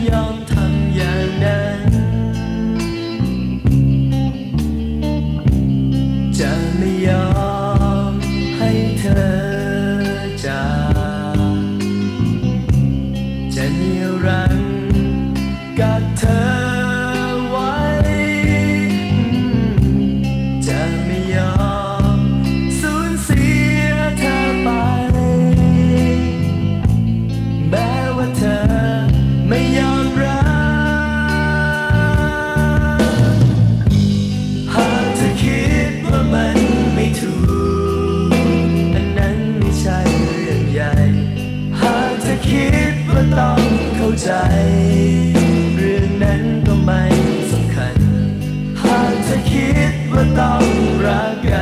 样 ต้องเข้าใจ เรื่องนั้นก็ไม่สำคัญ หากจะคิดว่าต้องรักกัน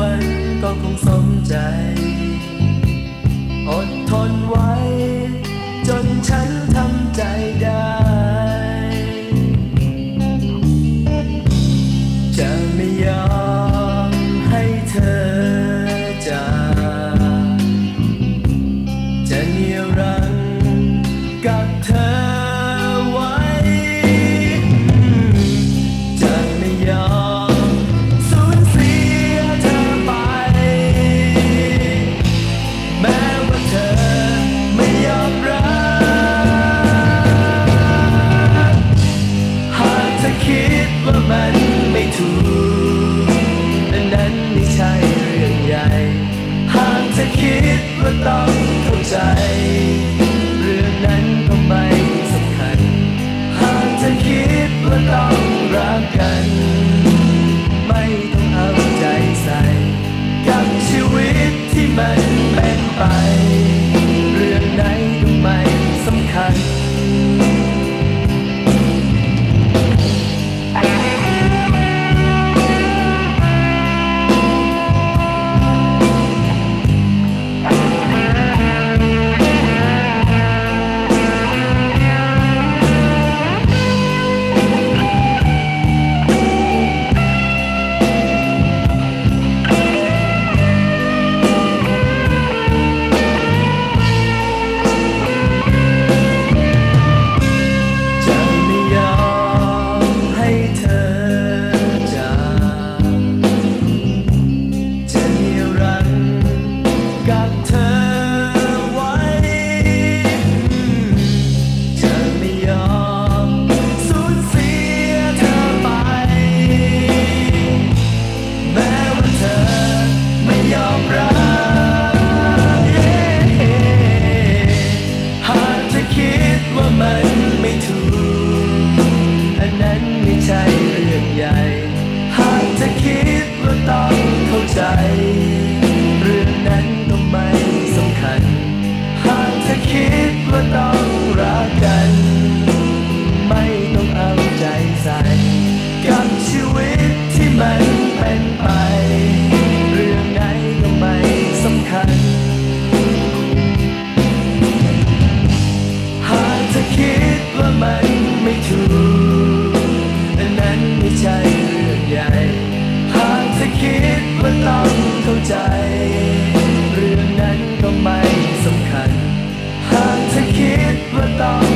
วันก็คงสมใจ อดทนไว้ จนฉัน คิดว่ามันไม่ถูกอันนั้นไม่ใช่เรื่องใหญ่ หากจะคิดว่าต้องเข้าใจ ถ้าคิดว่าต้องเข้าใจ เรื่องนั้นก็ไม่สำคัญ หากเธอคิดว่าต้อง